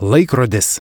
Laikrodis.